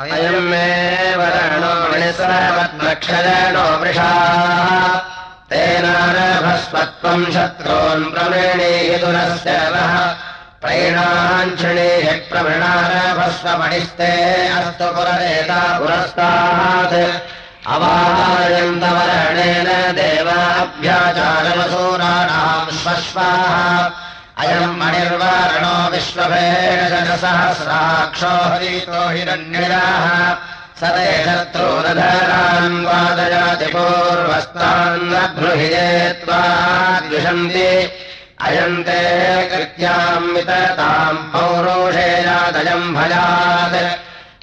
अयम् मे वरणो मणिसरवत्नक्षरणो वृषाः तेनारभस्वत्वम् शत्रून् प्रवृणीहितुरस्य वः। प्रैणाञ्छिणीः प्रवृणारभस्वमणिस्ते अस्तु पुररेता पुरस्तात्। अवाहायन्तवरणेन देवाभ्याचारवसूराणाम् स्वश्वाः अयम् मणिर्वारणो विश्वभेषहस्राक्षो हरितो हिरण्यराः स ते शत्रूरधरान् वादयाति पूर्वस्तान्नभ्रुहिये त्वा द्विषन्ति। अयम् ते कृत्याम् वितताम् पौरोषेयादयम् भयात्।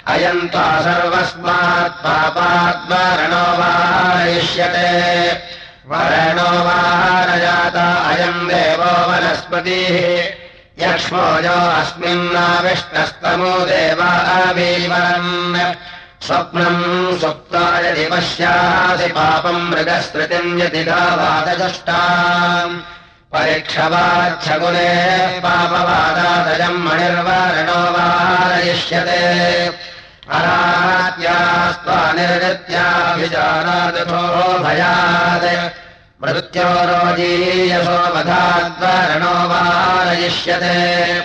अयम् त्वा सर्वस्मात् पापाद्वारणो वारयिष्यते वरणो वारजाता अयम् देवो वनस्पतिः। यक्ष्मो यो अस्मिन्नाविष्टस्तमो देवावीवरन् स्वप्नम् सुप्ता यदि पश्यासि पापम् मृगस्मृतिम् यदि गावादजुष्टा परीक्षवाच्छगुणे पापवादादयम् मणिर्वारणो वारयिष्यते भयात्। मृत्योरोजीयसो वधाद्वरणो वारयिष्यते।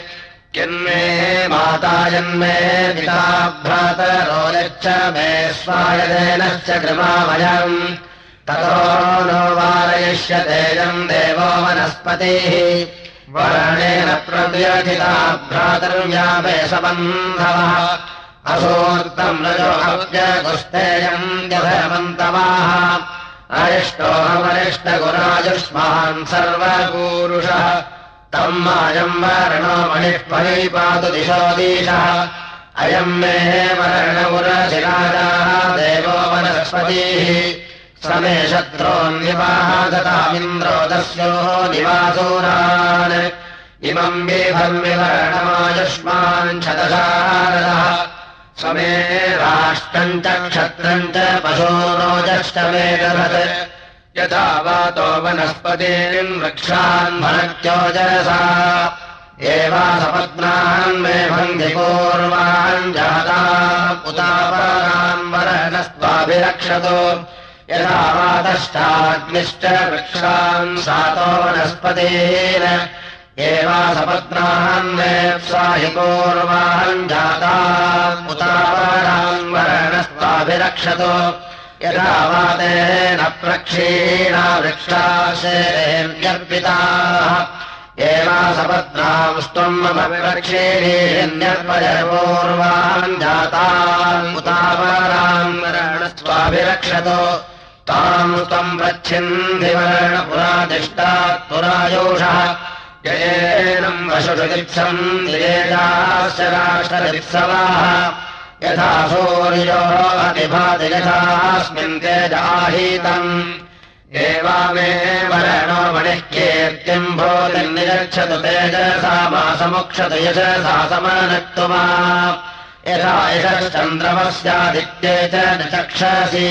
किन्मे माता जन्मे पिता भ्रातरो यच्च मे स्वायदेनश्च कृमामयम्। ततो नो वारयिष्यतेयम् देवो वनस्पतिः। वरणेन प्रव्यथिता भ्रातर्व्या मे असोक्तम् रजोहव्यगुस्तेयम् यधमन्तवाः अरिष्टोऽहमरिष्टगुरायुष्मान् सर्वपूरुषः तम् मायम् वर्णो मणिः परिपातु दिशो दीशः। अयम् मे वर्णगुरशिराजाः देवो वनस्पतिः। समे शत्रोन्निवाहगतामिन्द्रो दस्योः निवासूरान्। इमम् बिभर्मिवर्णमायुष्मान् शतशारदः समे राष्ट्रम् च क्षत्रम् च पशोरोजष्टमे दधत्। यथा वातो वनस्पतीन् वृक्षान् एवासपत्नान् मे भङ्गिपूर्वान् जाता उतापरान् वरणस्त्वाभिरक्षतो यथा वातश्चाग्निश्च वृक्षान् सातो वनस्पतीन् मेप्साहि पूर्वान् जाता उतापरान् वरणस्त्वाभिरक्षतो यथा वातेन प्रक्षीणा वृक्षाशेर्यर्पिताः एवासपत्नांस्त्वम् मम प्रक्षीणीन्यर्पयपूर्वान् जातान् उतापरान् वरणस्त्वाभिरक्षतो ताम् त्वम् प्रच्छिन्धिवर्णपुरादिष्टात् पुरायोषः जयेनम् वशुषुदित्सम् दिरेजाश्च राष्ट्रदित्सवाः यथा सूर्यो अतिभाति यथास्मिन् तेजाहीतम्। एवामे वरणो मणिः कीर्तिम् भूतिर्निगच्छतु तेजसा मासमुक्षतु यशसा समानक्तुमा। यथा यशश्चन्द्रमस्यादित्ये च न चक्षसि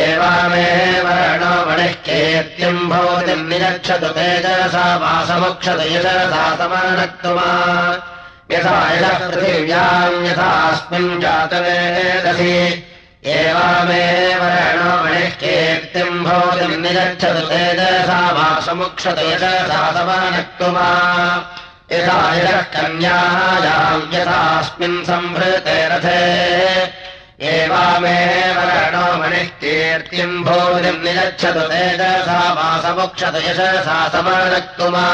एवामे वरणो मणिः कीर्तिम् भूतिर्निगच्छतु तेजसा मासमुक्षतु यशसा समानक्तुमा यथा यः पृथिव्याम् यथास्मिन् जातवेदसि एवामे वरणो मणिः कीर्तिम् भूतिम् निगच्छतु तेजसा वासमुक्षतु यशसा समानक्तुमा यथा यः कन्यायाम् यथास्मिन् संभृते रथे एवामे वरणो मणिः कीर्तिम् भूतिम् निगच्छतु तेजसा वासमुक्षतु यशसा समानक्तुमा।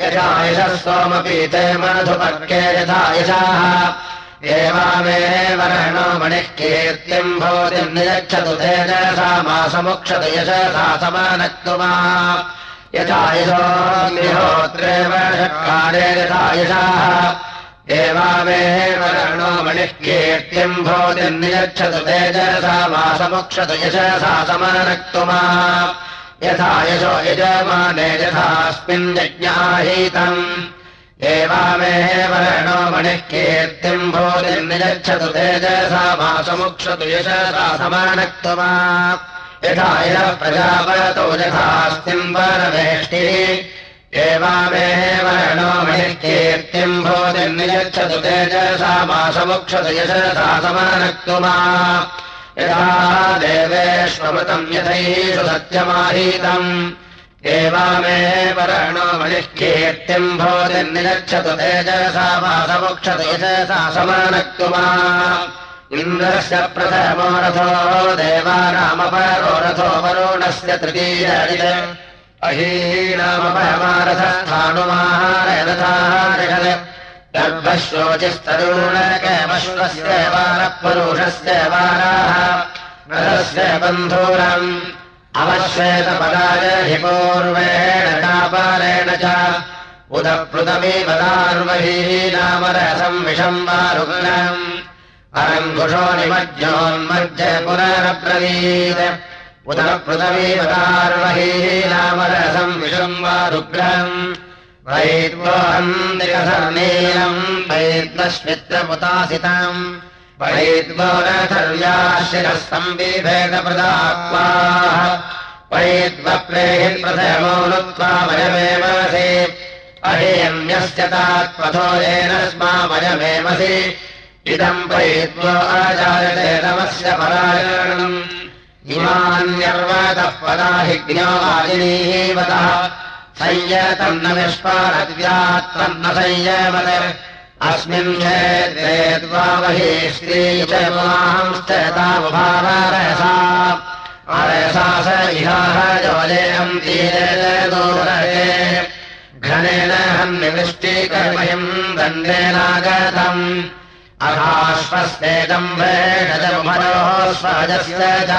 यथा यशः सोमपि ते मधुपर्के यथा यशाः। एवामे वरणो मणिः कीर्तिम् नियच्छतु मासमुक्षतु यशसा समानक्तुमा। यथा यशोऽग्निहोत्रेव षट्कारे यथा यशाः एवामे वरणो मणिः कीर्तिम् भूतिम् नियच्छतु तेजसा मासमुक्षतु यशसा समानक्तुमा यथा यशो यजमाने यथास्मिन् यज्ञाहीतम्। एवामे वरणो मणिः कीर्तिम् भूतिर्निगच्छतु तेजसा मासमुक्षतु यशसा समानक्तुमा यथा यः प्रजापतो यथास्तिम् परवेष्टिः एवामेव नो मणिकीर्तिम् भूतिर्नियच्छतु तेजसा मासमुक्षत यशसा समानक्तुमा। यथा देवेष्वमृतम् यथैषु सत्यमाहीतम्। एवामेव रणो मणिकीर्तिम् भूतिर्नियच्छतु तेजसा मासमुक्षत यशसा समानक्तुमा। इन्द्रस्य प्रथमो रथो देवानामपरो रथो वरुणस्य तृतीय अहीनामपरमारथस्थाणुमाहारथाः गर्भशोचिस्तरुणकमश्वस्य वारः पुरुषस्य वाराः रथस्य बन्धूरम् अवश्वेतपदाय हि पूर्वेण चापारेण च वारुग्नम् अरङ्कुशो निमज्जोन्मज्ज पुनरब्रवीत् उदर पृथवीवतार्वही नामरसम् विषम् वा रुग्रहम् वैद्वोऽन्दिकसर्नीलम् वैद्वश्मित्रमुतासितम् वैद्वोरथर्याशिरस्तम् विभेदप्रदाक्वाः वैद्वप्रेहि प्रथमो नुत्वा वयमेवसि अहेयम्यस्य तात्पथो येन स्मा वयमेवसि इदम् वैद्वो नमस्य परायणम् इमान्यर्वतः पदाहिज्ञो संयतम् न विष्पारद्यात्तन्न संयमत अस्मिन् क्षेत्रे द्वावहि श्री च पुमांश्चतामुभावरसा अरसा तीरे घनेन हन्निवृष्टिकर्मयम् दण्डेनागतम् अथाश्वस्तेदम्भेषजमुभयोः स्वजस्य च।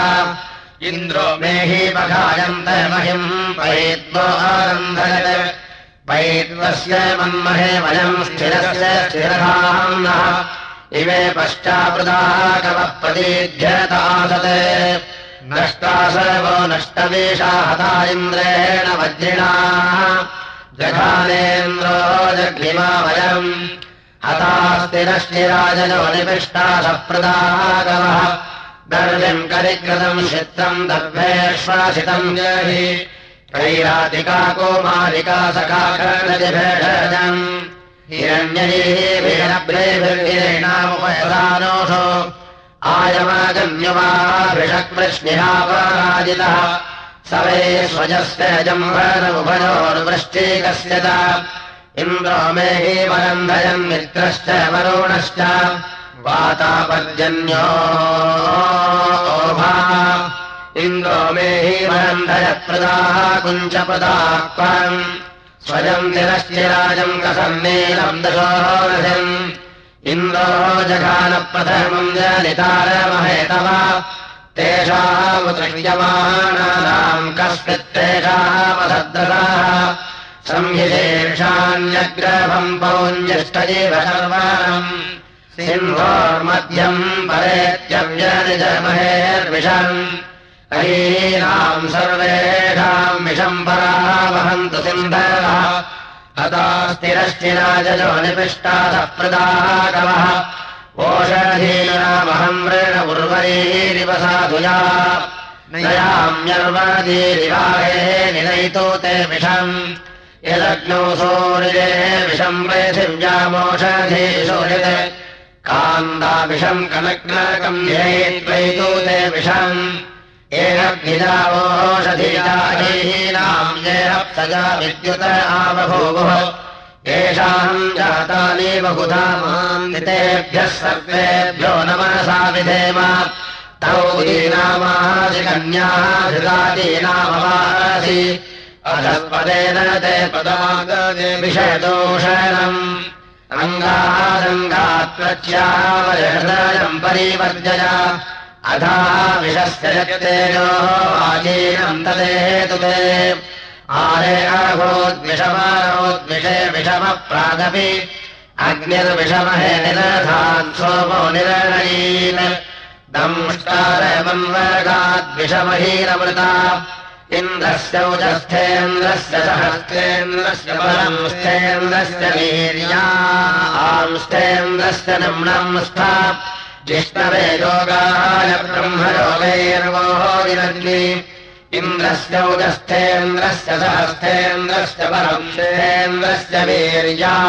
इन्द्रो मेहि पघायन्त महिम् पैद्वो आरन्धयत्। पैद्वस्य मन्महे वयम् स्थिरस्य स्थिरधाम्नः। इमे पश्चावृताः कवः प्रतीध्यतासत् नष्टा सर्वो नष्टवेषा हता इन्द्रेण वज्रिणा। जघानेन्द्रो जघ्निमा वयम् हतास्तिरश्चिराजनो निपिष्टा सप्रदागवः दर्व्यम् करिकृतम् चित्रम् दर्भेष्वासितम् जहि। कैरातिका कुमारिका सखाकर्णजिभेषजम् हिरण्यजीभिरभ्रेभिर्गिरेणामुपयसानोषो आयमागम्यवाभिषक्वृष्णिहापराजितः सवे स्वजस्य जम्भरमुभयोर्वृष्टिकस्य च इन्द्रो मे हि वरन्धयन् मित्रश्च वरुणश्च वातापर्जन्यो इन्द्रो मे हि वरन्धयप्रदाः कुञ्चपदाक्वम् स्वयम् निरश्चिराजम् कसन्नीलम् दशोरथम्। इन्द्रो जघानप्रथमम् जनितारमहेतव तेषामुदृश्यमाणानाम् कश्चित्तेषामसद्रसाः संहितेषान्यग्रभम् पौञ्जष्टजीव सर्वाणम् सिंहोर्मध्यम् परेत्यव्यनिजमहेर्विषम्। अहीनाम् सर्वेषाम् विषम् पराः वहन्तु सिन्धः हतास्तिरश्चिराजो निपिष्टाः प्रदाः कवः ओषधीनामहम् वृण उर्वरीरिव साधुया। नयाम्यर्वदीरिवाहे निलयितो ते विषम् यदग्नौ सूर्ये विषम् सूर्यत् कान्दाविषम् कनग्नकम् ध्येत्वैतु ते विषम्। येनग्निजावोषधीनाम् येनप्सजा विद्युत आवभूवुः येषाम् जातानि बहुधा मान्दितेभ्यः सर्वेभ्यो नमसा विधेम। तौ दीनामादिकन्याः धृतादीनामवासि अधपदेन ते पदागदे विषयदोषणम्। अङ्गादङ्गात्वच्यावयम् परिवर्जय। अधा विषस्य जगतेजोः वाजीनम् तदेतु ते आरे अभूद्विषमारोद्विषे विषमः प्रागपि। अग्निर्विषमहे निरधान् सोमो निरणयीन् दंष्टारमन्वर्गाद्विषमहीरमृता इन्द्रस्य उजस्थेन्द्रस्य सहस्तेन्द्रस्य बलम् स्थेन्द्रस्य वीर्या आंस्थेन्द्रस्य निम्नम् स्था जिष्णवे योगाय ब्रह्मयोगैर्वो विरग्नि इन्द्रस्य उदस्थेन्द्रस्य सहस्थेन्द्रस्य परंशेन्द्रस्य वीर्यास्थेन्द्रस्य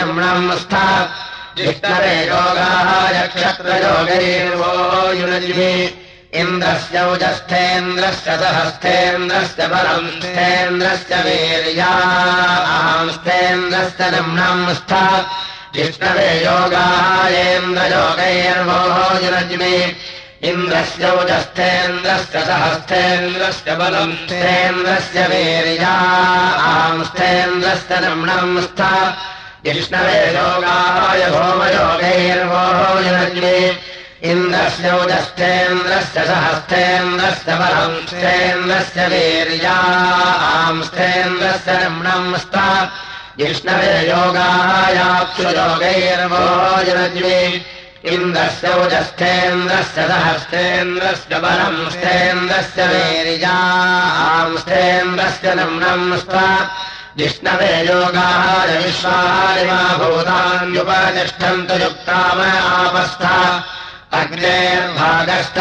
निम्नम् स्था जिष्णवे योगाय क्षत्रयोगैर्वो युनज्मि इन्द्रस्य उजस्थेन्द्रस्य सहस्थेन्द्रस्य परंस्थेन्द्रस्य वीर्यास्थेन्द्रस्य निम्नम् स्था जिष्णवे योगायेन्द्रयोगैर्वो युनज्मि इन्द्रस्य उजस्थेन्द्रस्य सहस्थेन्द्रस्य बलम् स्थेन्द्रस्य वीर्या आंस्थेन्द्रस्य नम्णम् स्थ जिष्णवे योगाय भोमयोगैर्वोजनज्ञे इन्द्रस्य उजस्थेन्द्रस्य सहस्थेन्द्रस्य बलम् स्थेन्द्रस्य वीर्या आंस्थेन्द्रस्य नम्णम् स्थ जिष्णवे योगायाक्षुयोगैर्वोजनज्ञे इन्द्रस्य उजस्थेन्द्रस्य सहस्थेन्द्रस्य बलम् स्थेन्द्रस्य वीर्यांस्थेन्द्रस्य नम्नम् स्थ जिष्णवे योगाय विश्वारिमा भूतान्युपतिष्ठन्तु युक्ताम आपस्थ अग्नेर्भागस्थ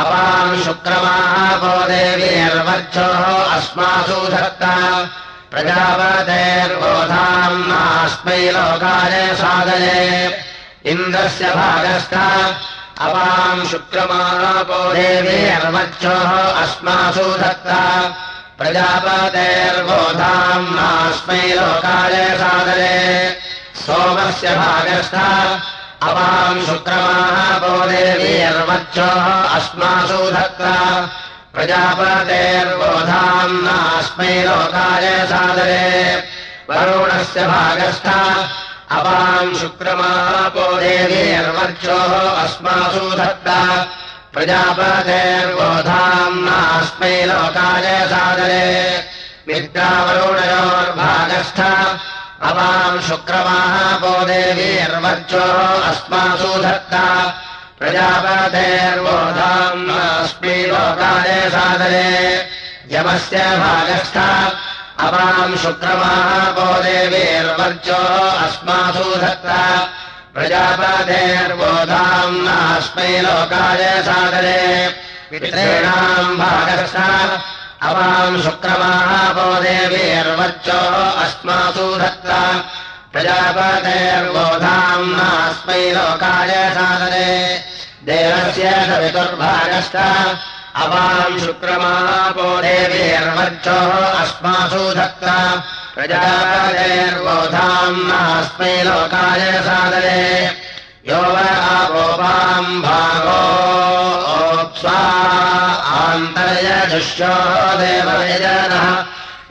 अपाम् शुक्रमापो देवीर्वर्चोः अस्मासु धत्ता प्रजापतेर्बोधाम् नास्मै लोकाय साधये इन्द्रस्य भागस्थ अपाम् शुक्रमापो देवी अर्वच्योः अस्मासु दत्ता प्रजापतेर्बोधाम् नास्मै लोकाय सादरे। सोमस्य भागस्थ अपाम् शुक्रमापो देवी अर्वच्योः अस्मासु दत्ता प्रजापतेर्बोधाम् नास्मै लोकाय सादरे वरुणस्य भागस्थ अपाम् शुक्रमापो देवीर्वर्चोः अस्मासु धत्ता प्रजापतेर्बोधाम् नास्मै लोकाय सादरे मित्रावरुणयोर्भागस्थ अपाम् शुक्रमापो देवीर्वर्चोः अस्मासु धत्ता। प्रजापतेर्बोधाम् नास्मै लोकाय सादरे। यमस्य भागस्थ। अपाम् शुक्रमापो देवीर्वर्चो अस्मासु धत्ता। प्रजापतेर्बोधाम् नास्मै लोकाय सादरे। पितॄणाम् भागस्थ अपाम् शुक्रमापो देवीर्वर्चो अस्मासु धत्ता प्रजापतेर्बोधाम् नास्मै लोकाय सादरे। देवस्य सवितुर्भागस्थ अपाम् शुक्रमापो देवीर्वर्चोः अस्मासु धत्ता प्रजापतेर्बोधाम् नास्मै लोकाय सादरे यो व आपोपाम् भागो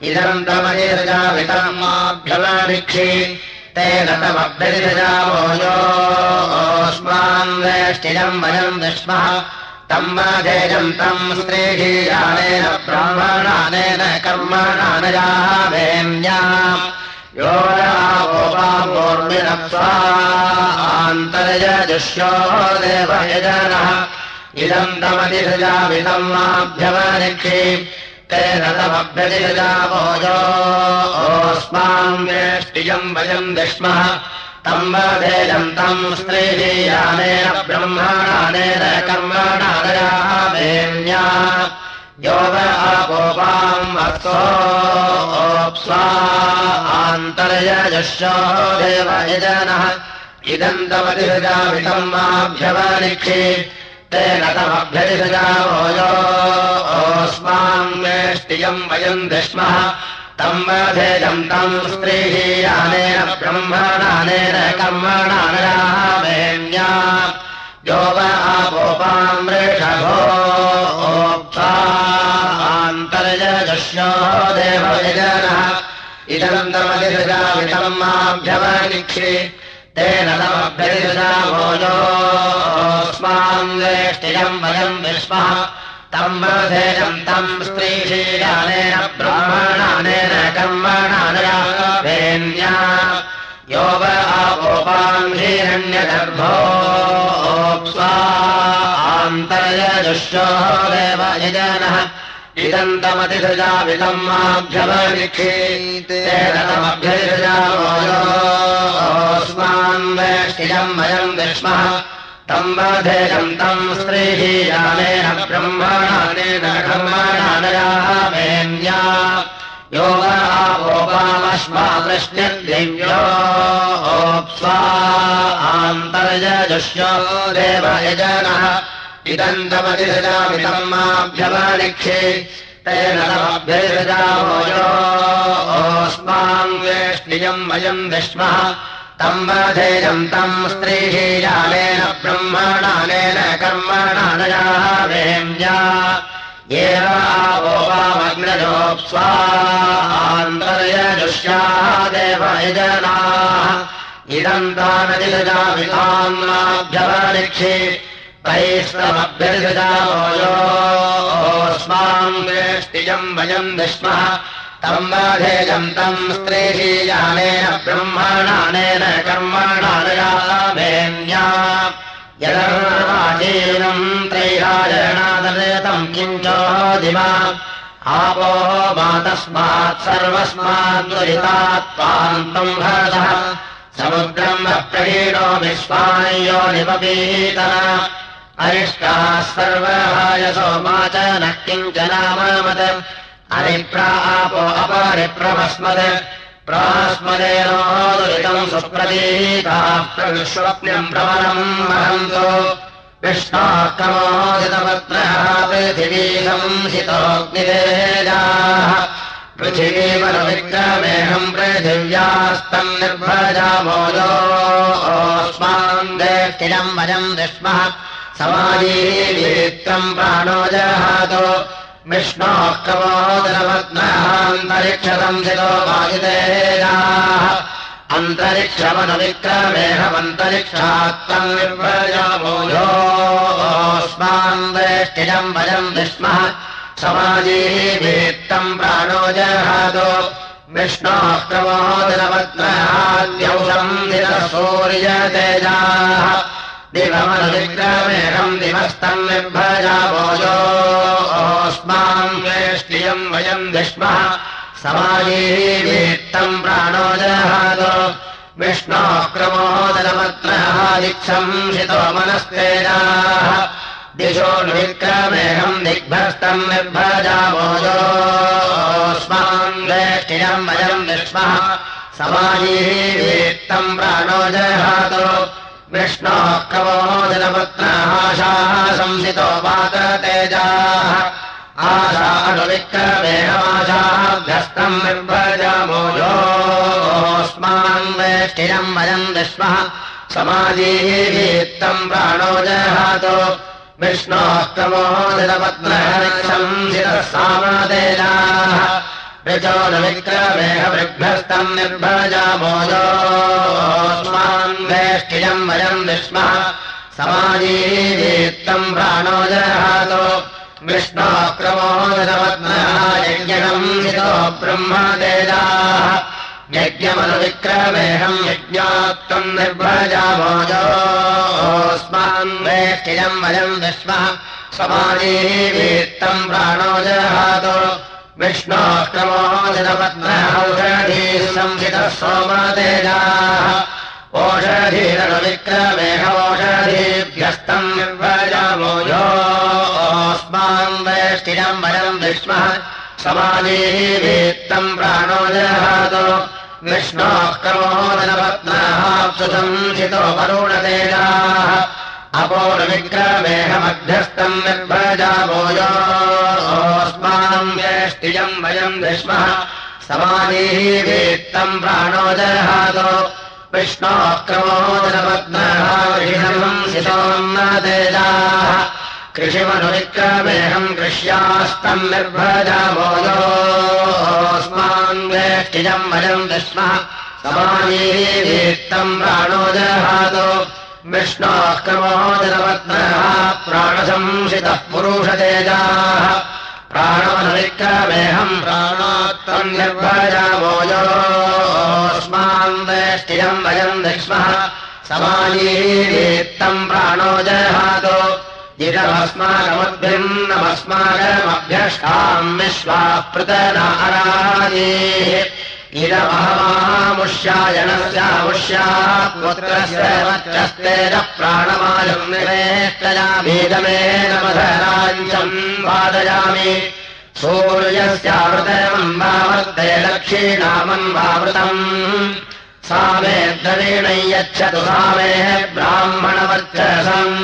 इदम् तमनिरजामितमाभ्यमभिक्षि तेन तमभ्यरिजावो योऽस्मान् वेष्टिजम् वयम् विष्मः। तम् वाधेयम् तम् स्त्रीहीयानेन ब्राह्मणानेन कर्मणानयावेन्या यो आन्तर्यजुष्यो देवयजनः इदम् तमतिरजामितम् माभ्यमनिक्षि तेन तमभ्यतिरजावो योऽस्मान् वेष्टिजम् वयम् विष्मः। तम् वधेयम् तम् स्त्रीयानेन ब्रह्मणानेन कर्मणानयामेन्या यो व आपोपाम् अर्थोऽप्स्वा आन्तर्यजश्यो देवयजनः इदम् माभ्यवनिक्षि तेन योऽस्मान् वेष्टियम् वयम् विष्मः तम् वधेयम् तम् स्त्रीयानेन ब्रह्मणानेन कर्मणानयामेन्या यो व आपोपाम् वृषभो आन्तर्यजश्यो देवयजनः इदम् तमतिरजामितम् माभ्यवनिक्षि तेन वेष्टियम् वयम् विष्मः तम् तम् स्त्रीशीलानेन ब्राह्मणानेन कर्मणानयावेन्या यो व आपोपाम् हिरण्यगर्भो आन्तर्यजुष्यो देवयजनः इदम् तमतिसृजामितम् माभ्यवनिक्षीतेन तमभ्यतिसृजावो योऽस्मान् वेष्टिजम् वयम् विष्मः। तम् स्त्रीः ब्रह्मणानेन आन्तर्यजुष्यो देव यजनः इदन्तमतिसजामितम् माभ्यवनिक्षे तेन तमभ्यजामो योऽस्मान् वेष्णियम् वयम् विष्मः तम् वधेयम् तम् स्त्रीः ब्रह्मणानेन कर्मणानयाः वेम्या एवाग्नजोप्स्वान्तर्यजुष्याः देवयजनाः इदम् तानतिजामितान्नाभ्यवनिक्षे वयम् ब्रह्मणानेन कर्मणानयामेन्या यदर्वाचीनम् त्रैराजनादतम् किञ्चोदिमा आपो मा तस्मात् सर्वस्माद्वरितात् त्वान्तम् भरतः। समुद्रम् अप्रहीणो विश्वायो निपीतः अरिष्टाः किञ्चनामत अरिप्रापो अपरिप्रभस्मत्। प्रास्मदेनोदुरितम् सुप्रतीताः प्रविश्वप्न्यम् प्रवरम् महन्तो विष्णाक्रमोदितपत्रः पृथिवी संसितोऽग्निदेजाः पृथिवीवरविक्रमेहम् पृथिव्यास्तम् निर्भजामोजोऽस्मान् देष्टिरम् वयम् विष्मः समाजीवीत्रम् प्राणो जहातो। विष्णोः कमोदरवत्नान्तरिक्षसंसितो वायुतेजाः अन्तरिक्षमनुविक्रमेहमन्तरिक्षात्तम् निर्भजामोजोऽस्मान् वेष्टिजम् वयम् विष्मः समाजीवीत्तम् प्राणो जहातो। विष्णोः क्रमोदरवत्नाद्यौषम् सूर्यतेजाः। दिवमनुविक्रमेहम् दिवस्तम् निर्भजामोजोऽस्मान् वेष्टियम् वयम् विष्मः समाजीवीत्तम् प्राणो जहातो विष्णोः क्रमोदरवत्नः दिक्षंसितो मनस्तेजाः। दिशो नुविक्रमेहम् दिग्भस्तम् निर्भजामोजोऽस्मान् वेष्टियम् वयम् विष्मः समाजीवीत्तम् प्राणो जहातो संसितो पाततेजाः आशानुविक्रमेहमाशाभ्यस्तम् निर्भजामोजोऽस्मान् वेष्टिरम् वयम् विष्मः समाजीवीत्तम् प्राणो जहातो। विष्णोः कवोदनपत्नः संसितः सामतेजाः ऋचोनुविक्रमेहवृभ्यस्तम् निर्भजामोजोऽस्मान् वेष्टियम् वयम् विष्मः समाजीवीत्तम् प्राणो जहातो विष्णोक्रमोदरवत्नः यज्ञम् हितो ब्रह्मतेजाः यज्ञमनुविक्रमेहम् यज्ञात्तम् निर्भजामोजोऽस्मान् वेष्टियम् वयम् विष्मः समाजीवीत्तम् प्राणो जहातो विष्णोः क्रमोदितपत्नः औषधीः सोमतेजाः ओषधीरनुविक्रमेघोषधीभ्यस्तम् निर्भजामोजोऽस्मान् वेष्टिरम् वयम् विष्मः समाजीवीत्तम् प्राणो जहातो विष्णोः क्रमोदनपत्नः सुसंसितो वरुणतेजाः अपोर्विक्रमेहमध्यस्तम् वेष्टियम् वयम् विष्मः समाजीवीत्तम् प्राणो जहातो विष्णोः क्रमोदनपत्नः सितोन्नतेजाः कृषिमनुविक्रमेहम् कृष्यास्तम् निर्भजामोजोऽस्मान् वेष्टिजम् वयम् विष्मः समाजीवीत्तम् प्राणो जहातो विष्णोः क्रमोदनपत्नः प्राणसंसितः पुरुषतेजाः निर्भजामोजोऽस्मान् वेष्टिजम् वयम् विष्मः समाजीवीत्तम् प्राणो जहातो इदमस्माकमद्भिन्नमस्माकमभ्यष्टाम् विश्वाः पृतनारायेः इदमहमामुष्यायणस्यामुष्याः पुत्रस्य वर्चस्तेन प्राणमायम् निवेष्टयामीदमेन मधराञ्चम् वादयामि। सूर्यस्यावृतयम्बावर्ते लक्षीणामम्बावृतम् सा मे द्रवीणै यच्छतु सा मे ब्राह्मणवर्चसम्।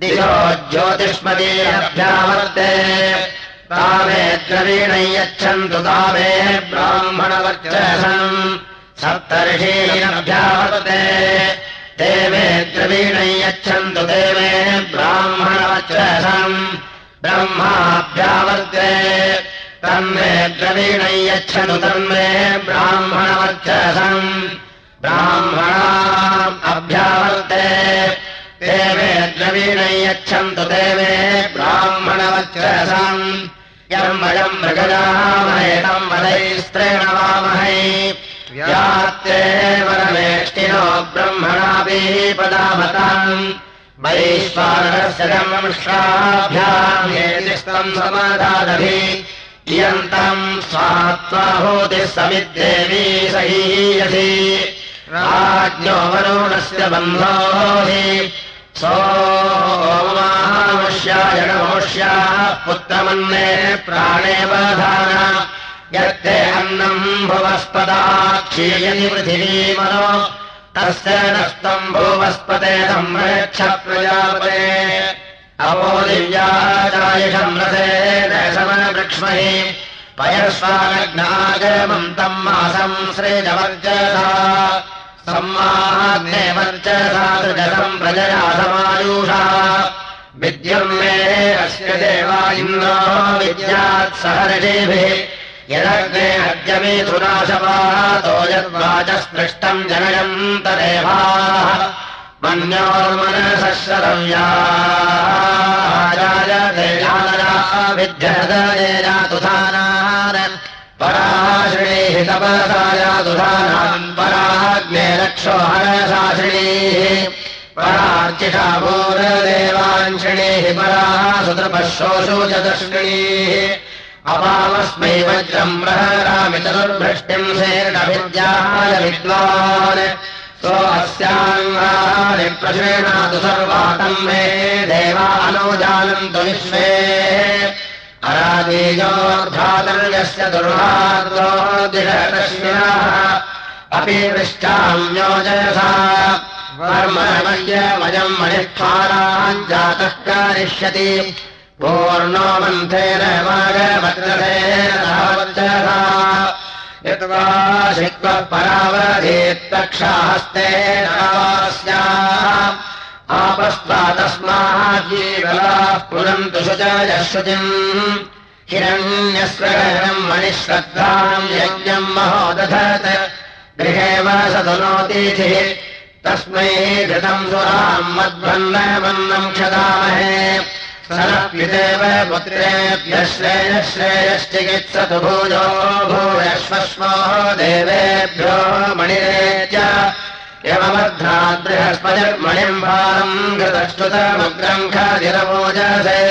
दिशो ज्योतिष्मदीभ्यावर्ते तामे द्रवीणै यच्छन्तु तामे ब्राह्मणवर्चसम् सप्तर्षीणभ्यावर्ते ते मे द्रवीणै यच्छन्तु ते मे ब्राह्मणवर्चसम् ब्रह्माभ्यावर्ते। तन्मे द्रवीणै यच्छतु तन्मे ब्राह्मणवर्चसम् ब्राह्मणा अभ्यावर्ते देवे द्रवीणै यच्छन्तु देवे यम् वयम् मृगजामहेतम् वदैस्त्रेण वामहै व्यात्ते वरमेष्टिनो ब्रह्मणाभिः पदामताम्। वैश्वानरस्य दंश्राभ्याम् समाधादभि इयन्तम् स्वात्माहूतिः समिद्देवी सहीयसि। राज्ञो वरुणस्य बन्धो हि सोमामुष्यायणमोष्याः पुत्रमन्ने प्राणे वधान यत्ते अन्नम् भुवस्पदाक्षीयति पृथिवीमनो। तस्य नस्तम् भुवस्पते संरक्ष प्रजापते। अवो दिव्याचायषम् रसेन समनवृक्ष्महि पयस्वानग्नागमन्तम् मासम् श्रेजवर्जसा प्रजया समायुषा विद्यम् मे अस्य देवा इन्द्रो विद्यात् सहर्षेभिः यदग्ने अद्यमे सुनाशपातो यद्वाचस्पृष्टम् जनयन्तदेवाः मन्योर्मनसः हरसाश्रिणीः परार्चिषा भूरदेवाञ्छिणीः पराः च दर्शिणीः अपामस्मै वज्रम् प्रहरामि चतुर्भृष्टिम् सेर्णभिद्याय विद्वान् सो अस्याङ्गानि प्रशेणातु सर्वातम् मे देवानो जानन्तु विश्वे अरादीयोर्धातर्यस्य दुर्भाद्रो दिशतश्विनः। अपि पृष्ठाम्योजयसा वर्ममयम् मणिष्ठाराम् जातः कारिष्यति। पूर्णो मन्थेन शिक्वः परावधेत्तक्षाहस्तेन आपस्त्वादस्माद्येवलाः पुरन्तु सुजायः शुचिम् मणिश्रद्धाम् यज्ञम् महो दधत् गृहे वा सदनोतिथिः तस्मै घृतम् सुराम् मद्भन्नवन्नम् क्षदामहे। सरप्युदेव पुत्रेभ्यः श्रेयश्रेयश्चिकित्सतु भूयो भूयश्वश्वो देवेभ्यो मणिरे च यमवर्धाद्बृहस्पतिर्मणिम् भारम् घृतश्रुतमुग्रम् खादिरमोजसे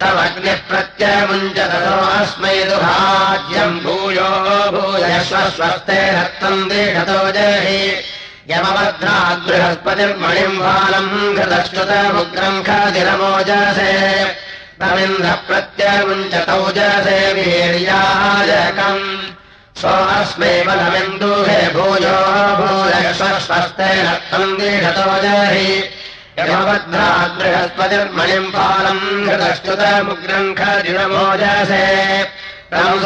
तमग्निः प्रत्यमुञ्चततो अस्मै दुहाज्यम् भूयो भूयश्वस्वस्ते रक्तम् दीढतो जहि। यमवर्धाद्बृहस्पतिर्मणिम् बालम् घृतश्रुतमुग्रम् खादिरमोजसे तमिन्द्र प्रत्यमुञ्चतौ जसे वीर्याजकम् सोऽस्मै बलमिन्दुहे भूयो भूयश्वस्वस्ते रक्तम् दीढतो जहि। तम्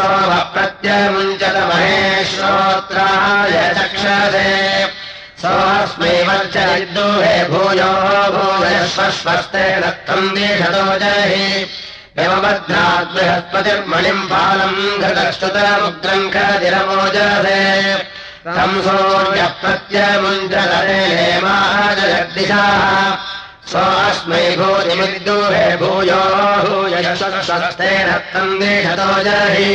प्रत्यमुञ्चत महेश्रोत्राय चक्षसे। सोऽस्मै वर्च विद्दुहे भूयो रक्तम् दीषतो जहि यमवर्धात् बृहस्पतिर्मणिम् बालम् प्रत्यमुञ्चतरे हेमाजगद्दिशाः सोऽस्मै भूतिमिद्दुहे भूयो जहि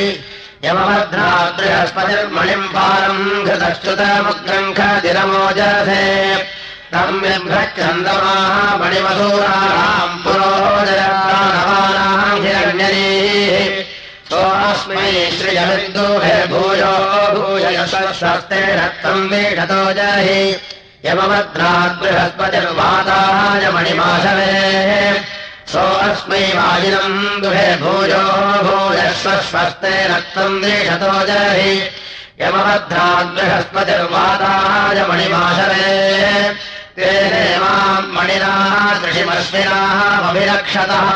यमभद्रात् बृहस्पतिर्मणिम् पालम् घृतश्रुतमुग्रम् खदिरमोजसे तम् बिभ्रच्छन्दमाः मणिमधूराणाम् पुरोजयानवानाम् हिरण्यरीः सोऽस्मै श्रियविन्दुहे भूयो भूयस्वस्ते रक्तम् वीषतो जहि। यमवद्राद्बृहस्पतिर्वाताय मणिमाशवे सो अस्मै वाजिनम् दुहे भूयो भूयस्वस्ते रक्तम् वीषतो जहि। यमवद्राद्बृहस्पतिर्वाताय मणिमाशवे तेने माम् मणिनाः कृषिमश्विनाः अभिरक्षतः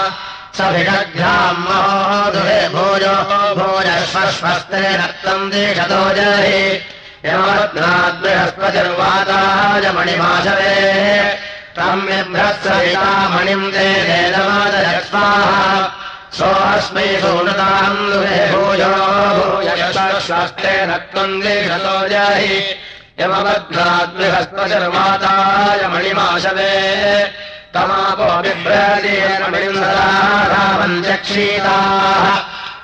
सभिषग्भ्याम् महोदुहे भोजो भोजस्वस्वस्ते रक्तम् देशतो जहि। मणिमाशवे तम्यभ्रः मणिम् ते वेदमादयस्वाः सोऽस्मै सोनताम् दुहे भूयो भूयस्वस्ते रक्तम् देशतो जहि। यमवद्नाद्बृहस्पतिर्वाताय मणिमाशवे तमापो बिभ्रतीयक्षीताः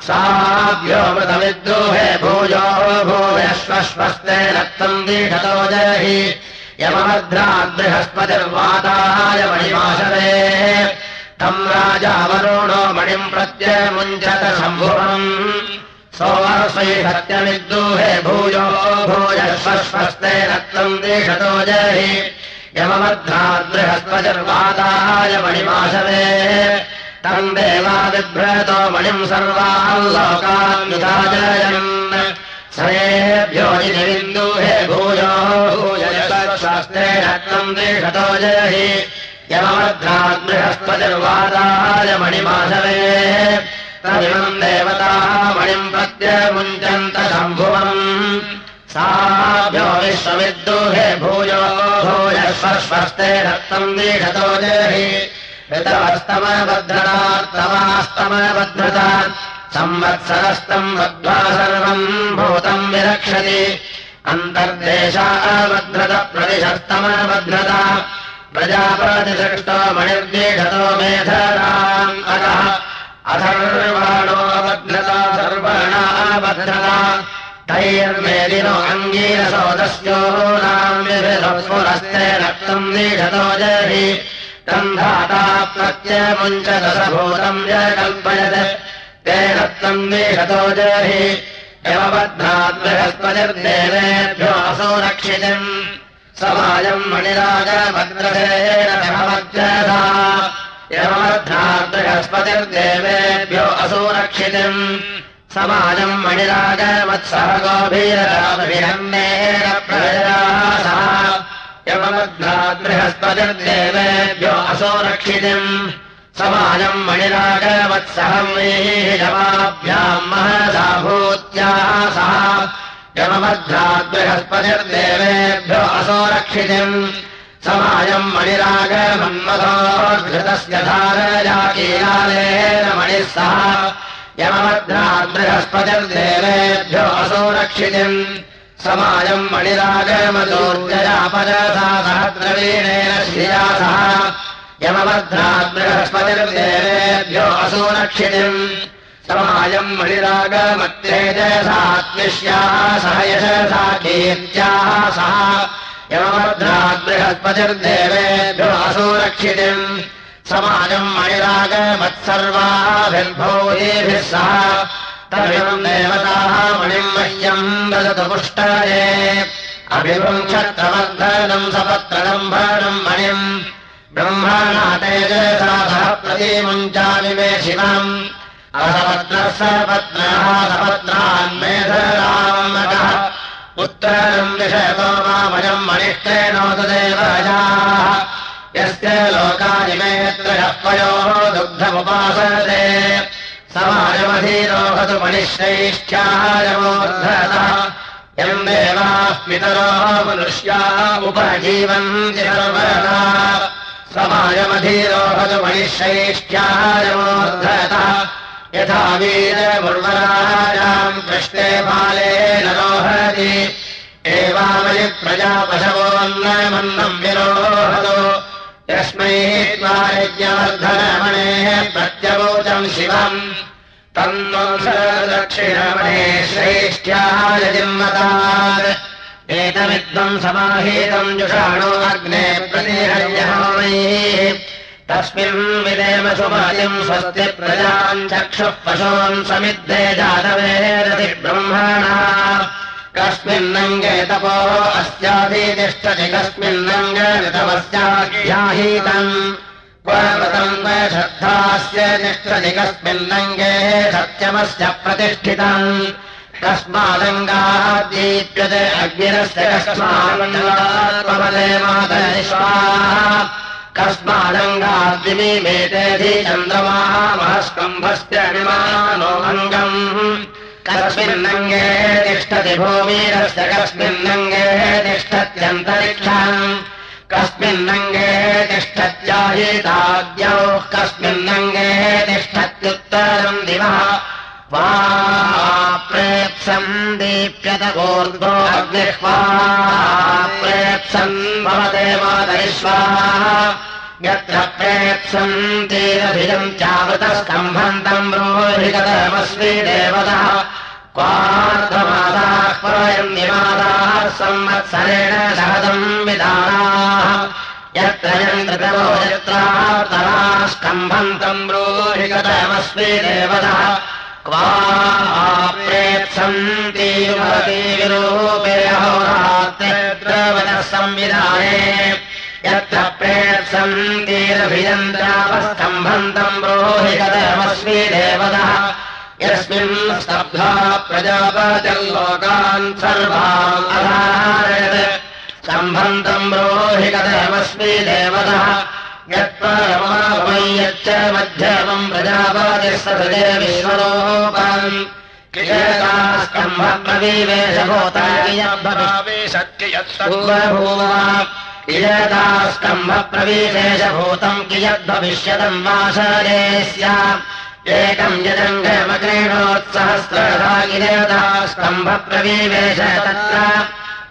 साभ्योमृतविद्रोहे भूयो भूयश्वस्वस्ते रक्तम् दीषतो जहि। यमभद्राद्बृहस्पतिर्वाताय मणिमाशवे तम् राजा वरुणो मणिम् प्रत्यमुञ्चत शम्भुवम्। सोऽस्मै सत्यविद्रोहे भूयो भूयश्वस्वस्ते रक्तम् दीषतो जहि यमवद्धाद्बृहस्पतिर्वाताय मणिमाशवे तम् देवा बिभ्रतो मणिम् सर्वान् लोकान्युदाजयन् सयेभ्यो निविन्दुहे भूयो भूयशास्त्रे रत्नम् देशतो जहि यमवद्धाद्बृहस्पतिर्वाताय मणिमाशवे तमिमम् देवताः मणिम् प्रत्यमुञ्चन्त शम्भुवम् साभ्यो विश्वविद्रोहे भूयो भूयस्वस्वस्ते रक्तम् दीषतो जहि। ऋतवस्तमबद्धतास्तमास्तमबद्धता संवत्सरस्तम् बद्ध्वा सर्वम् भूतम् विरक्षति। अन्तर्देशाबद्धत प्रतिशस्तमबद्धता प्रजाप्रतिसृष्टो मणिर्दीषतो मेधराम् अगः। अथर्वाणोऽबद्धता सर्वणाबद्धता तैर्मेदिनो अङ्गीरसोदस्यो नाम्यभिरस्फुरस्ते रक्तम् दीषतो जहि। तम् धाता प्रत्यमुञ्च दशभूतम् य कल्पयत् तेन तम् दीषतो जहि। यमबद्धाद्बृहस्पतिर्देवेभ्यो असो रक्षितम्। समाजम् मणिराजभद्रसेन समवज्जसा यमबद्धाद्बृहस्पतिर्देवेभ्यो असो रक्षितम् समाजम् गोभीररामभिरन्नेन प्रजरासः यमबद्धाद्बृहस्पतिर्देवेभ्यो असो रक्षितम् समाजम् जवाभ्याम् महसा भूत्याः सह यमबद्धाद्बृहस्पतिर्देवेभ्यो असो रक्षितम् समाजम् मणिरागमन्मथोद्धृतस्य धारयाकीलालेन मणिः सह यमबद्धाद्बृहस्पतिर्देवेभ्यो असो रक्षितम् समाजम् मणिरागमदोर्जयापरसा सहद्रवीणेन श्रिया सह यमबद्धाद्बृहस्पतिर्देवेभ्यो असो रक्षितम् समाजम् मणिरागमत्येजसात्मिष्याः सह यशसा कीर्त्याः सह यमबद्धाद्बृहस्पतिर्देवेभ्यो असो रक्षितम् समाजम् मणिरागमत्सर्वाभिर्भोदेभिः सह। तमिमम् देवताः मणिम् मह्यम् ददतु पुष्टये अभिवृक्षत्रवर्धनम् सपत्रलम्भनम् मणिम्। ब्रह्मणा तेजसा सह प्रतिमुञ्चामिमे शिवम्। असपत्रः सपत्नः सपत्रान्मेधरामकः उत्तरम् विषयतो मामयम् मणिष्ठेनोतु देवजाः यस्य लोकानिमेत्रयः पयोः दुग्धमुपासते। समाजमधीरोहतु मणिश्रैष्ठ्यायमोद्धतः यम् देवाः पितरोः मनुष्या उपजीवन्ति सर्वदा। समाजमधीरोहतु मणिश्रैष्ठ्यायमोद्धतः यथा वीरमुर्वरायाम् कृष्णे बाले रोहति। एवामयि प्रजा पशवोन्नमन्नम् विरोहतो यस्मै त्वा यज्ञवर्धनमणेः प्रत्यवोचम् शिवम् तन्वंशदक्षिणमणे श्रेष्ठ्याय जिन्मतात् एतमिद्वम् समाहीतम् जुषाणो अग्ने प्रतिहर्यहामैः तस्मिन् विदेम सुमतिम् स्वस्ति प्रजाम् चक्षुः पशून् समिद्धे जातवेरति ब्रह्मणा कस्मिन्नङ्गे तपो अस्याधितिष्ठति कस्मिन्नङ्गे ऋतमस्याहीतम् क्वतम् श्रद्धास्य तिष्ठति कस्मिन्नङ्गे सत्यमस्य प्रतिष्ठितम् कस्मादङ्गाः दीप्यते अग्निरस्य कस्मादङ्गाद्विमीमेतेधि चन्द्रमाः महस्कम्भस्य अङ्गम् कस्मिन्नङ्गे तिष्ठति भूमिरस्य कस्मिन्नङ्गे तिष्ठत्यन्तरिक्षम् कस्मिन्नङ्गे तिष्ठत्याहिताद्यौः कस्मिन्नङ्गे तिष्ठत्युत्तरम् दिवः। वा प्रेप्सम् दीप्यत अग्निष्वा प्रेप्सन् भवते मातरिष्वाः यत्र प्रेप्सम् तेरभिजम् चावृतस्कम्भन्तम् रोहिगतमस्मि देवतः परयम् निवादाः संवत्सरेण सहदम् विधानाः यत्र यन्त्रतमो यत्रातराः स्कम्भन्तम् ब्रूहिगतमस्मि देवतः क्वा प्रेप्सन्ति विरूपे अहोरात्रवतः संविधाने यत्र प्रेप्सन्तिरभियन्त्रावस्तम्भन्तम् ब्रूहिगतमस्मि देवतः यस्मिन् स्तब्धा प्रजापतिर्लोकान् सर्वान् अधारयत्। सम्भन्तम् ब्रोहि कथमस्मि देवतः। यत्परमापमम् मध्यमम् प्रजापतिस्तदे विश्वरोपान्। कियदास्कम्भप्रवीवेशभूतम् कियद्भविष्यतम् वासरे एकम् यजङ्गमक्रीणोत्सहस्रदागिरेदास्कम्भप्रवीवेश तत्र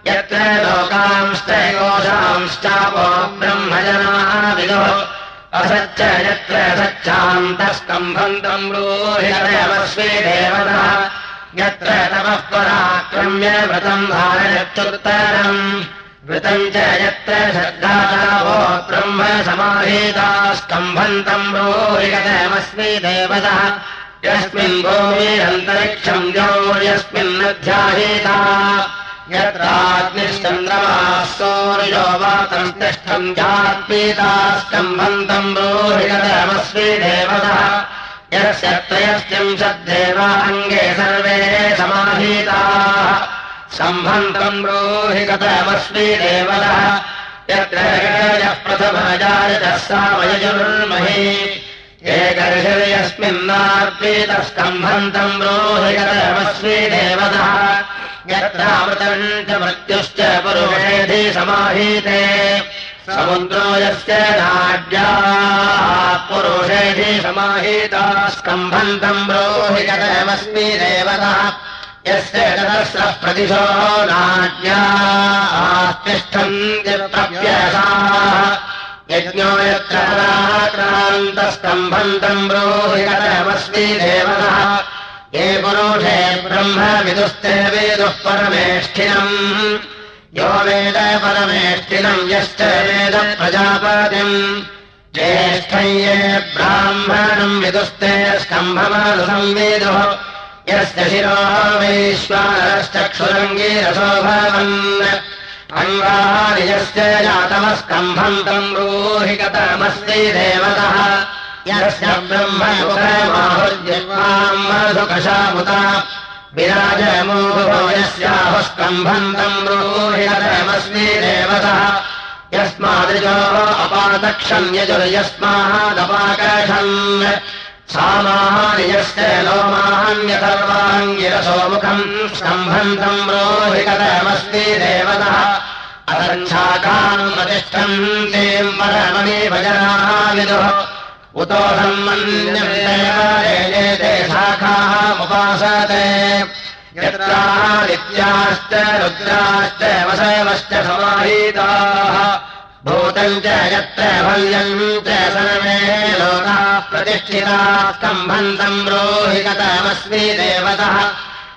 यत्र लोकांश्चैकोशांश्चापो ब्रह्मजनाः विदुः असच्च यत्र सच्चान्तस्कम्भन्तम् ब्रूहितमस्मि देवतः यत्र तमः पराक्रम्य व्रतम् धारयत्युत्तरम् वृतम् च यत्र श्रद्धावो ब्रह्म समाहीतास्कम्भन्तम् ब्रूहिगतमस्मि देवतः। यस्मिन् भूमिरन्तरिक्षम् द्यौर्यस्मिन्नध्याहीता यत्राग्निश्चन्द्रमाः सौर्यो वातम् तिष्ठम् जात्पीतास्कम्भन्तम् ब्रूहिगतमस्मि देवतः। यस्य त्रयस्त्रिंशद्देवाङ्गे सर्वे समाहीताः। सम्भन्तम् गतमस्मि देवतः यत्र यः प्रथमजायतः सामयजुर्महि। एकर्षर्यस्मिन्नार्पितस्कम्भन्तम् ब्रूहि गतमस्मि देवतः यत्रामृतम् च मृत्युश्च पुरुषेधि समाहीते। समुद्रो यस्य नाड्याः पुरुषेधि समाहीता स्कम्भन्तम् ब्रूहि गतमस्मि देवतः यस्य चतस्रः प्रतिशो नाट्यातिष्ठन्त्यप्यसाः यज्ञो यत्र पराक्रान्तस्तम्भन्तम् ब्रूहि गतमस्मि देवतः। ये ब्रह्म विदुस्ते वेदुः परमेष्ठिनम्। यो वेद परमेष्ठिनम् यश्च वेद प्रजापतिम्। ज्येष्ठम् ये ब्राह्मणम् विदुस्ते स्तम्भमानुसंवेदुः यस्य शिरो वैश्वानश्चक्षुरङ्गीरसो भवन् अङ्गानि यस्य जातमस्कम्भन्तम् ब्रूहि गतमस्ति देवतः। यस्य ब्रह्ममुखमाहुर्यमाम् मधुकशामुता विराजमोभो यस्याहुस्कम्भन्तम् ब्रूहि गतमस्मि देवतः। यस्मादृजो अपादक्षम् यजुर्यस्मादपाकषन् सामान्यस्य लोमान्यसर्वाङ्गिरसोमुखम् सम्भन्तम् रोहि कथमस्ति देवतः असङ्ख्याकाम् प्रतिष्ठन्तीम् परमणि भजनाः विदुः। उतो सम्मन्यते शाखाः उपासते यत्रादित्याश्च रुद्राश्च वसवश्च समाहीताः भूतम् च यत्र भल्यम् च सर्वे लोकाः प्रतिष्ठिताः सम्बन्धम् ब्रूहि गतमस्मि देवतः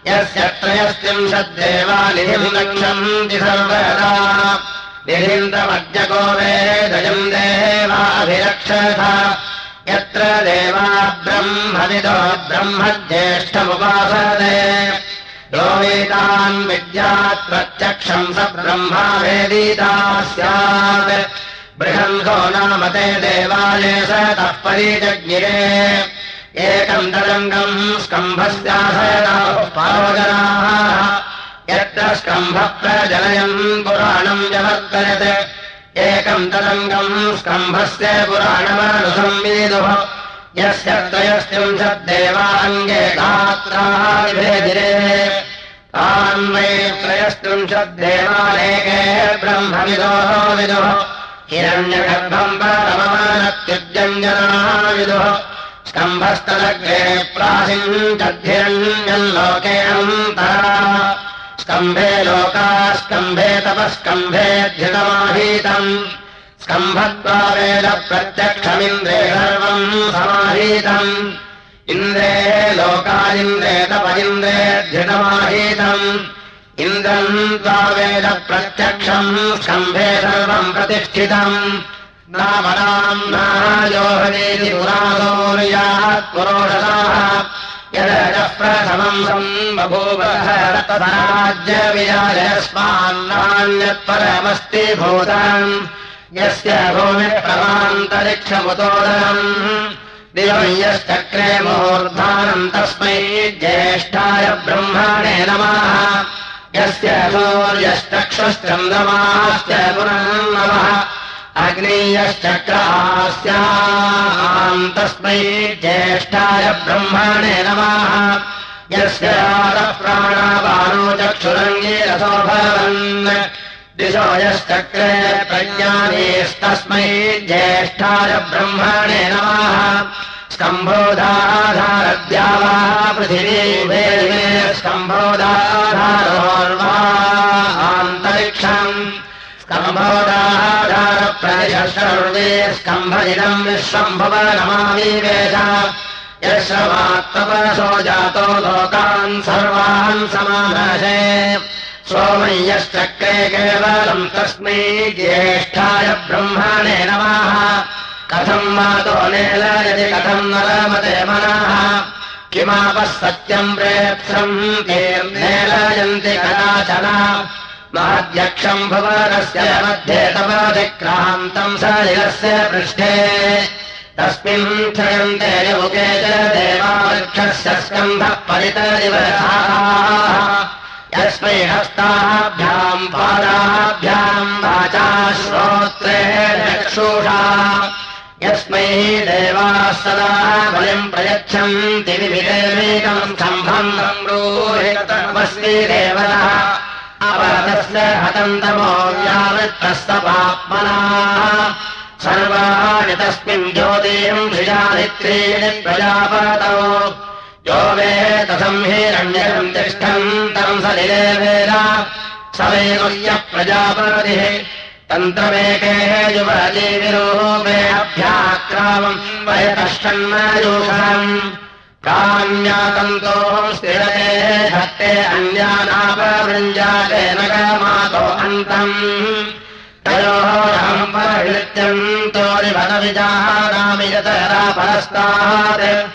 यस्य त्रयस्त्रिंशद्देवानिधिम् लक्षन्ति सर्वदा। निधिन्द्रमज्ञको वेदयम् देवाभिरक्षथ। यत्र देवा ब्रह्मविदो ब्रह्म ज्येष्ठमुपासते यो वेदान् विद्यात् प्रत्यक्षम् स ब्रह्मा वेदीता स्यात्। बृहन्धो नाम ते स तः परिजज्ञिरे। एकम् तदङ्गम् स्कम्भस्यासनाः यत्र स्कम्भप्रजनयम् पुराणम् व्यवर्तयत् एकम् तदङ्गम् स्कम्भस्य पुराणमनुसंवेदुः यस्य त्रयस्त्रिंशद्देवाङ्गे गात्राः विभेदिरे तान्वै त्रयस्त्रिंशद्देवानेके ब्रह्मविदोः विदुः। हिरण्यगर्भम् परममानत्युज्जञ्जनाः विदुः स्कम्भस्तलग्रे प्रासिञ्चद्धिरण्यम् लोके स्कम्भे तपस्कम्भे धितमाहीतम् स्कम्भत्वावेद प्रत्यक्षमिन्द्रे सर्वम् समाहीतम्। इन्द्रे लोकादिन्द्रे तप इन्द्रे धृतमाहीतम् इन्द्रम् त्वावेद प्रत्यक्षम् स्कम्भे सर्वम् प्रतिष्ठितम्। नामनाम् नायोहनेति पुरादोर्यात् पुरोषदाः यदजः प्रथमम् सम्बभूवः राज्यविराजस्मान्नान्यत्परमस्ति भूतम् यस्य भूमिप्रमान्तरिक्षमुतोदरम् दिवम् यश्चक्रे मूर्धानम् तस्मै ज्येष्ठाय ब्रह्मणे नमः। यस्य सूर्यश्चक्षुश्चन्द्रमाश्च पुनम् नमः। अग्नीयश्चक्रास्याम् तस्मै ज्येष्ठाय ब्रह्मणे नमः। यस्य प्राणावानो चक्षुरङ्गीरसो भवन् दिशो यश्चक्रे प्रज्ञानेस्तस्मै ज्येष्ठाय ब्रह्मणे नमः। स्कम्भोदाधारद्यावा पृथिवी स्कम्भोदाधारोर्वा आन्तरिक्षम् स्कम्भोदाधारप्रदिश सर्वे स्कम्भजिदम् विश्वम्भव नमामि वेश यश्रमात्तपरसो जातो लोकान् सर्वान् समानसे सोमय्यश्चक्रे केवलम् तस्मै ज्येष्ठाय ब्रह्मणे नमः। कथम् मातो नेलयति कथम् किमापः सत्यम् प्रेत्सम् नेलयन्ति कदाचन महद्यक्षम् भुवनस्य मध्ये तवाधिक्रान्तम् सलिलस्य पृष्ठे। तस्मिन् क्षयन्ते युगे च देवावृक्षस्य स्कन्धः परितरिवसाः यस्मै हस्ताभ्याम् पादाभ्याम् वाचा श्रोत्रे चक्षुषा। यस्मै देवाः सदा बलिम् प्रयच्छन्ति विविधेमेकम् स्तम्भम् ब्रूहितमस्मि देवतः। अपरतस्य हतन्तमो व्यावृत्तस्तपात्मनाः सर्वाणि तस्मिन् ज्योतिम् श्रियादित्रीणि प्रजापतौ यो वेतसम् हिरण्यकम् तिष्ठन्तम् सलिले वेद। स वेदुह्यः प्रजापतिः। तन्त्रमेके युवजीविरूपे अभ्याक्रामम् वयतष्टन्नयूषम् कान्यातन्तोः स्थिरते धत्ते अन्यानापवृञ्जाते न गमातो अन्तम्। तयोः राम् परहृत्यन्तोरिभदविजानामि यतरा परस्तात्